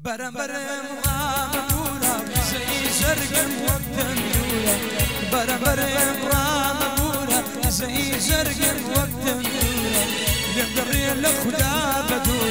برمبرم رامبورا زي زرقم وقت نورا برمبرم رامبورا زي زرقم وقت نورا يقدر لخدا بدورا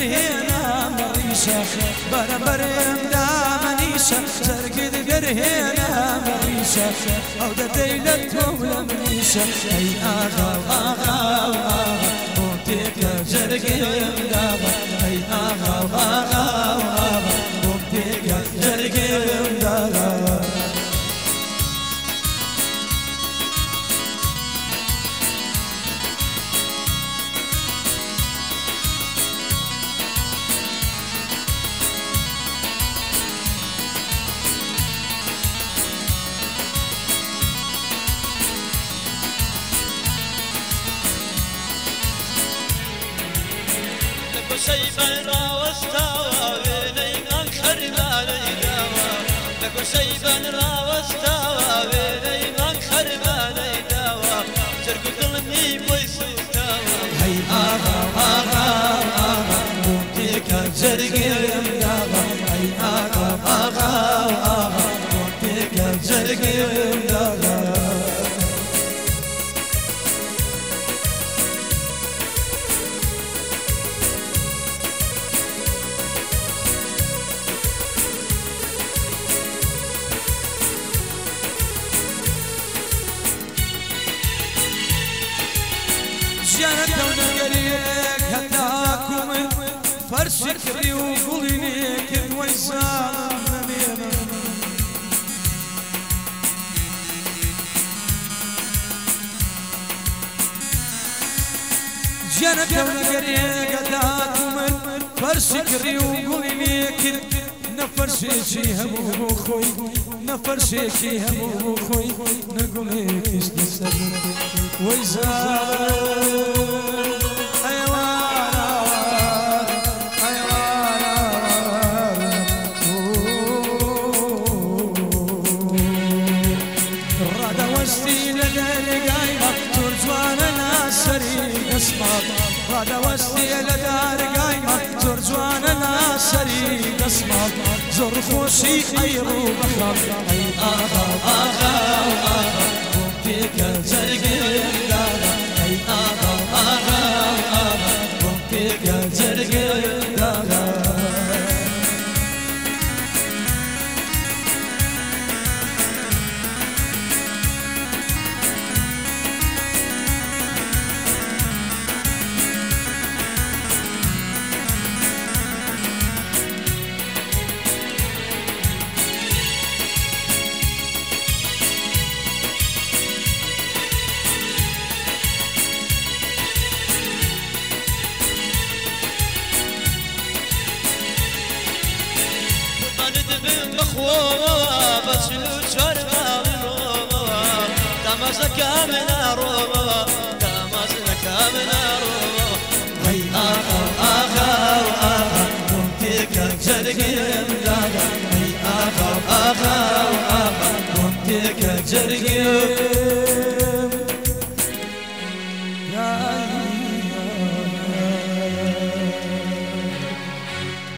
زرگل گرهینا مریشا برم دامنیشا زرگل گرهینا مریشا أو د دیلت مولا مریشا ای آغا آغا آغا موتیک زرگل داغا سيفا راوستاوا بيني انكر بالي داوا لكو سيفا راوستاوا بيني انكر بالي داوا ترك ظلمي بويسوتاوا هي آغا آغا آغا موتيك زرقم داغا هي آغا آغا آغا موتيك زرقم ژیانە دەونەگەریەک هەنداکوم فەرشی کردی و گوڵینێ کردوەی ساڵم نەبێنم ژیانە دەونەگەریەک هەنداکوم فەرشی کردی و گوڵینێ کرد نەفەرشێکی هەموو بۆ خۆی نەگوڵێکیش لەسەر وەی زار ڕادەوەستی لە دەرگایمە زۆر جوانە ناسەری دەسمات ڕادەوەستی لە دارگایمە زۆر جوانە ناسەری دەسمات زۆر خۆشی بخوا بسلو شرب روما تماس كامل روما تماس كامل روما هي آخر آخر آخر ممتك جرقين لالا هي آخر آخر آخر ممتك جرقين